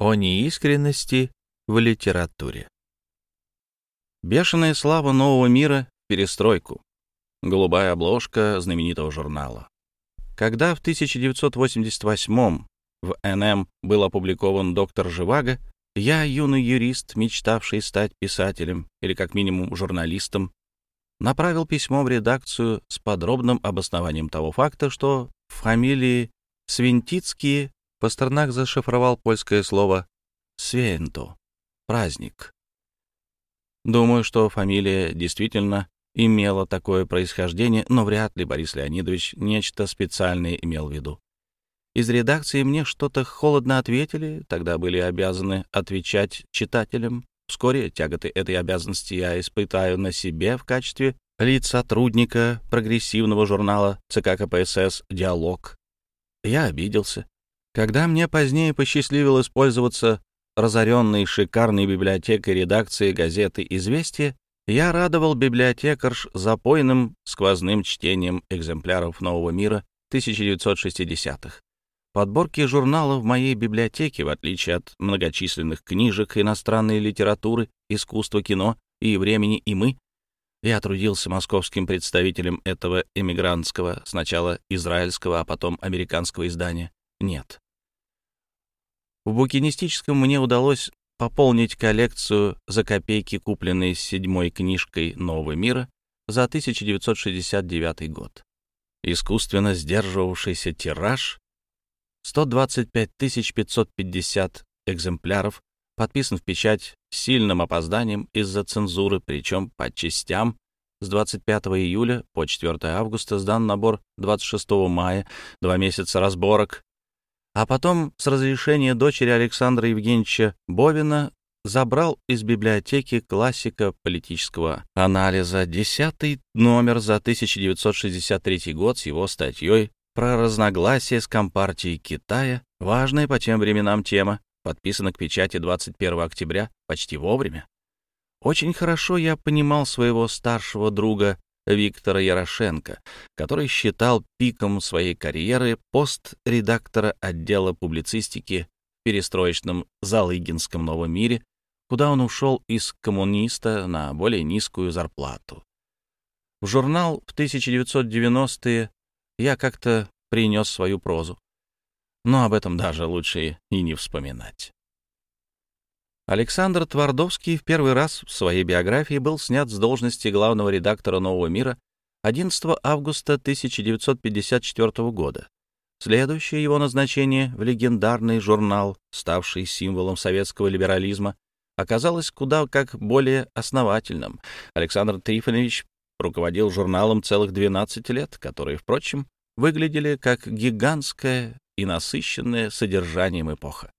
О неискренности в литературе. Бешеная слава нового мира — перестройку. Голубая обложка знаменитого журнала. Когда в 1988 в НМ был опубликован «Доктор Живаго», я, юный юрист, мечтавший стать писателем или как минимум журналистом, направил письмо в редакцию с подробным обоснованием того факта, что в фамилии Свинтицкие Пастернак зашифровал польское слово «свенто» — «праздник». Думаю, что фамилия действительно имела такое происхождение, но вряд ли Борис Леонидович нечто специальное имел в виду. Из редакции мне что-то холодно ответили, тогда были обязаны отвечать читателям. Вскоре тяготы этой обязанности я испытаю на себе в качестве лиц сотрудника прогрессивного журнала ЦК КПСС «Диалог». Я обиделся. Когда мне позднее посчастливилось пользоваться разоренной шикарной библиотекой редакции газеты «Известия», я радовал библиотекарш запойным сквозным чтением экземпляров «Нового мира» 1960-х. Подборки журналов в моей библиотеке, в отличие от многочисленных книжек иностранной литературы, искусства кино и времени и мы, я трудился московским представителем этого эмигрантского, сначала израильского, а потом американского издания. Нет. В букинистическом мне удалось пополнить коллекцию за копейки, купленной седьмой книжкой «Нового мира» за 1969 год. Искусственно сдерживавшийся тираж 125 550 экземпляров, подписан в печать с сильным опозданием из-за цензуры, причем по частям. С 25 июля по 4 августа сдан набор 26 мая, два месяца разборок. А потом, с разрешения дочери Александра Евгеньевича Бовина, забрал из библиотеки классика политического анализа десятый номер за 1963 год с его статьей про разногласия с Компартией Китая, важная по тем временам тема, подписана к печати 21 октября, почти вовремя. Очень хорошо я понимал своего старшего друга Виктора Ярошенко, который считал пиком своей карьеры пост редактора отдела публицистики в перестроечном Залыгинском Новом мире, куда он ушел из коммуниста на более низкую зарплату. В журнал в 1990-е я как-то принес свою прозу. Но об этом даже лучше и не вспоминать. Александр Твардовский в первый раз в своей биографии был снят с должности главного редактора «Нового мира» 11 августа 1954 года. Следующее его назначение в легендарный журнал, ставший символом советского либерализма, оказалось куда как более основательным. Александр Трифонович руководил журналом целых 12 лет, который, впрочем, выглядели как гигантская и насыщенная содержанием эпоха.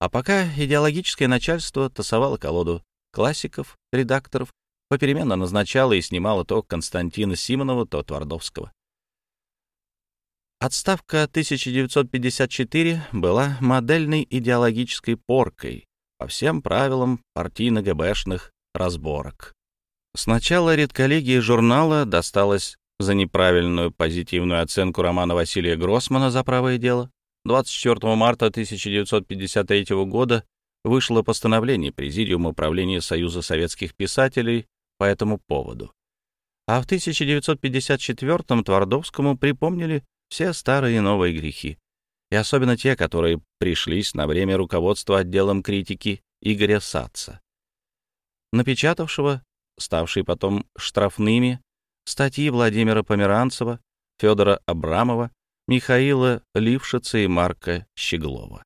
А пока идеологическое начальство тасовало колоду классиков, редакторов, попеременно назначало и снимало то Константина Симонова, то Твардовского. Отставка 1954 была модельной идеологической поркой по всем правилам партийно-ГБшных разборок. Сначала редколлегии журнала досталось за неправильную позитивную оценку романа Василия Гроссмана «За правое дело». 24 марта 1953 года вышло постановление Президиума управления Союза советских писателей по этому поводу. А в 1954-м Твардовскому припомнили все старые и новые грехи, и особенно те, которые пришлись на время руководства отделом критики Игоря Саца, напечатавшего, ставший потом штрафными, статьи Владимира Померанцева, Федора Абрамова, Михаила Лившица и Марка Щеглова.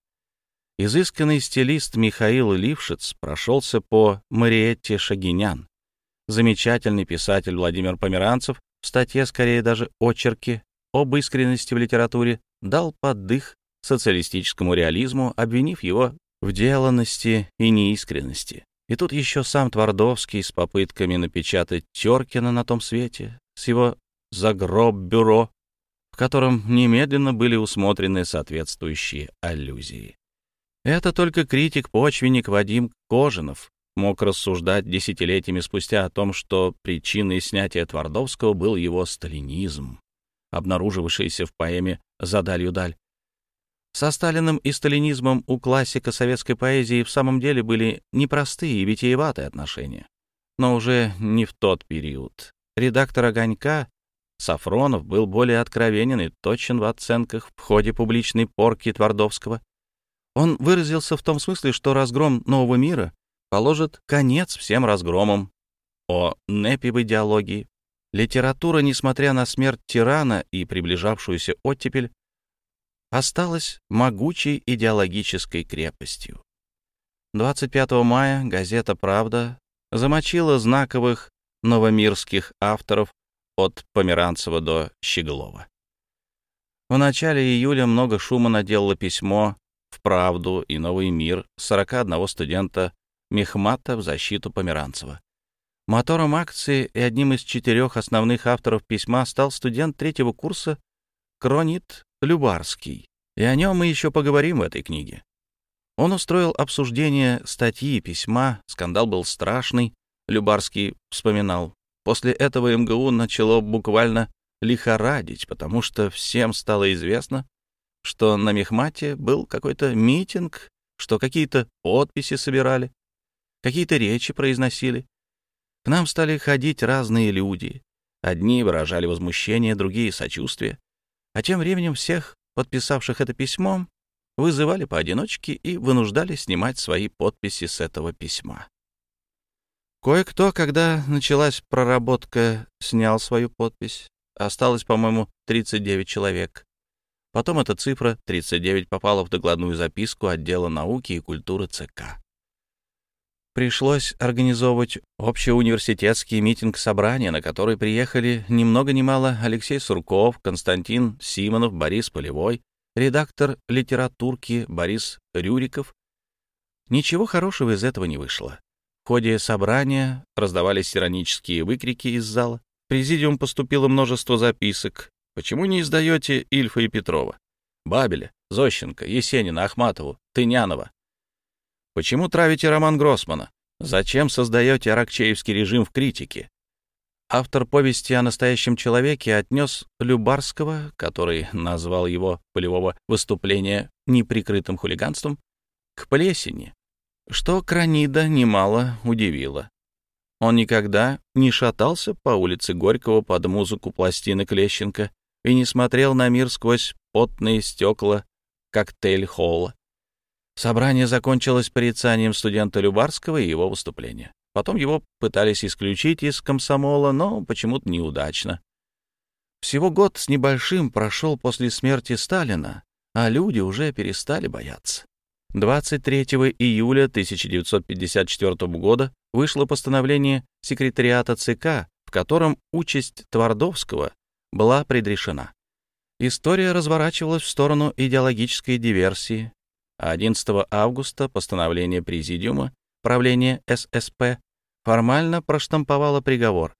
Изысканный стилист Михаил Лившиц прошелся по Мариетте Шагинян. Замечательный писатель Владимир Померанцев в статье, скорее даже очерке, об искренности в литературе дал поддых социалистическому реализму, обвинив его в деланности и неискренности. И тут еще сам Твардовский с попытками напечатать Теркина на том свете, с его загроб-бюро, в котором немедленно были усмотрены соответствующие аллюзии. Это только критик-почвенник Вадим Кожинов мог рассуждать десятилетиями спустя о том, что причиной снятия Твардовского был его сталинизм, обнаружившийся в поэме «За далью даль». Со Сталиным и сталинизмом у классика советской поэзии в самом деле были непростые и витиеватые отношения. Но уже не в тот период. Редактор «Огонька» Сафронов был более откровенен и точен в оценках в ходе публичной порки Твардовского. Он выразился в том смысле, что разгром нового мира положит конец всем разгромам. О в идеологии. Литература, несмотря на смерть тирана и приближавшуюся оттепель, осталась могучей идеологической крепостью. 25 мая газета «Правда» замочила знаковых новомирских авторов от Померанцева до Щеглова. В начале июля много шума наделало письмо в «Правду» и «Новый мир» 41 студента Мехмата в защиту Померанцева. Мотором акции и одним из четырех основных авторов письма стал студент третьего курса Кронит Любарский, и о нем мы еще поговорим в этой книге. Он устроил обсуждение статьи, письма, скандал был страшный, Любарский вспоминал. После этого МГУ начало буквально лихорадить, потому что всем стало известно, что на Мехмате был какой-то митинг, что какие-то подписи собирали, какие-то речи произносили. К нам стали ходить разные люди. Одни выражали возмущение, другие — сочувствие. А тем временем всех, подписавших это письмо, вызывали поодиночке и вынуждали снимать свои подписи с этого письма. Кое-кто, когда началась проработка, снял свою подпись. Осталось, по-моему, 39 человек. Потом эта цифра 39 попала в докладную записку отдела науки и культуры ЦК. Пришлось организовывать общеуниверситетский митинг-собрание, на который приехали ни много ни мало Алексей Сурков, Константин Симонов, Борис Полевой, редактор литературки Борис Рюриков. Ничего хорошего из этого не вышло. В ходе собрания раздавались иронические выкрики из зала. В президиум поступило множество записок. Почему не издаете Ильфа и Петрова? Бабеля, Зощенко, Есенина, Ахматову, Тынянова? Почему травите роман Гроссмана? Зачем создаете аракчеевский режим в критике? Автор повести о настоящем человеке отнес Любарского, который назвал его полевого выступления неприкрытым хулиганством, к плесени, что Кранида немало удивило. Он никогда не шатался по улице Горького под музыку пластины Клещенко и не смотрел на мир сквозь потные стекла коктейль-холла. Собрание закончилось порицанием студента Любарского и его выступления. Потом его пытались исключить из комсомола, но почему-то неудачно. Всего год с небольшим прошел после смерти Сталина, а люди уже перестали бояться. 23 июля 1954 года вышло постановление секретариата ЦК, в котором участь Твардовского была предрешена. История разворачивалась в сторону идеологической диверсии, а 11 августа постановление Президиума правления ССП формально проштамповало приговор.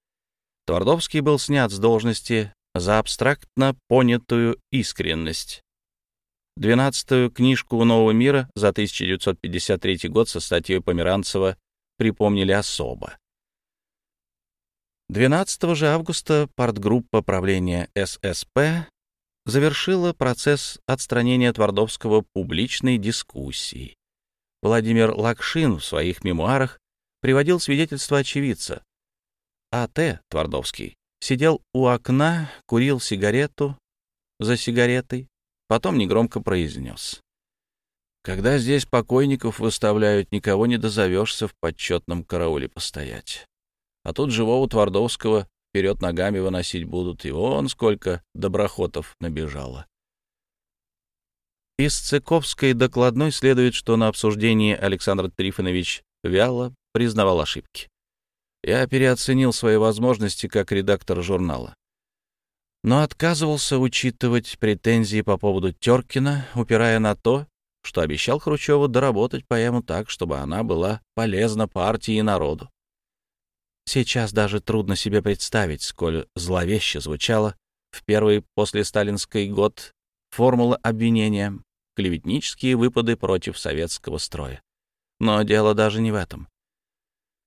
Твардовский был снят с должности за абстрактно понятую искренность. Двенадцатую книжку «Нового мира» за 1953 год со статьей Померанцева припомнили особо. 12 же августа партгруппа правления ССП завершила процесс отстранения Твардовского публичной дискуссии. Владимир Лакшин в своих мемуарах приводил свидетельство очевидца. А.Т. Твардовский сидел у окна, курил сигарету за сигаретой, Потом негромко произнес. «Когда здесь покойников выставляют, никого не дозовешься в почетном карауле постоять. А тут живого Твардовского вперед ногами выносить будут, и вон сколько доброхотов набежало». Из Цыковской докладной следует, что на обсуждении Александр Трифонович вяло признавал ошибки. Я переоценил свои возможности как редактор журнала но отказывался учитывать претензии по поводу Теркина, упирая на то, что обещал Хрущеву доработать поэму так, чтобы она была полезна партии и народу. Сейчас даже трудно себе представить, сколь зловеще звучала в первый после сталинский год формула обвинения клеветнические выпады против советского строя. Но дело даже не в этом.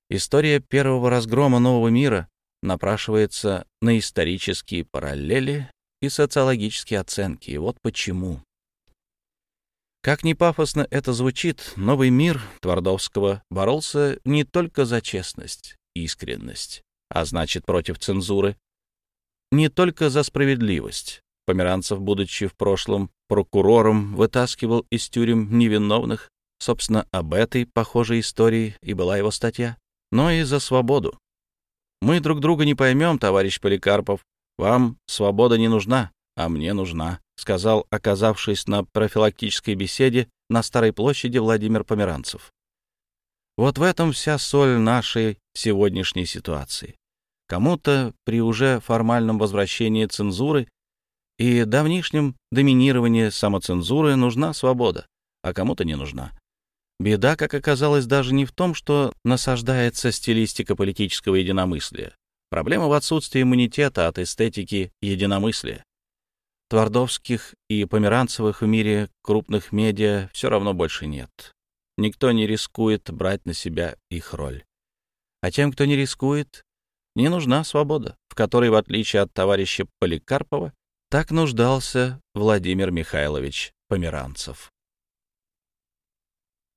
История первого разгрома нового мира напрашивается на исторические параллели и социологические оценки. И вот почему. Как ни пафосно это звучит, новый мир Твардовского боролся не только за честность, искренность, а значит, против цензуры, не только за справедливость. Померанцев, будучи в прошлом прокурором, вытаскивал из тюрем невиновных, собственно, об этой похожей истории и была его статья, но и за свободу. Мы друг друга не поймем, товарищ Поликарпов. Вам свобода не нужна, а мне нужна, сказал, оказавшись на профилактической беседе на Старой площади Владимир Померанцев. Вот в этом вся соль нашей сегодняшней ситуации. Кому-то при уже формальном возвращении цензуры и давнишнем доминировании самоцензуры нужна свобода, а кому-то не нужна. Беда, как оказалось, даже не в том, что насаждается стилистика политического единомыслия. Проблема в отсутствии иммунитета от эстетики единомыслия. Твардовских и Померанцевых в мире крупных медиа все равно больше нет. Никто не рискует брать на себя их роль. А тем, кто не рискует, не нужна свобода, в которой, в отличие от товарища Поликарпова, так нуждался Владимир Михайлович Померанцев.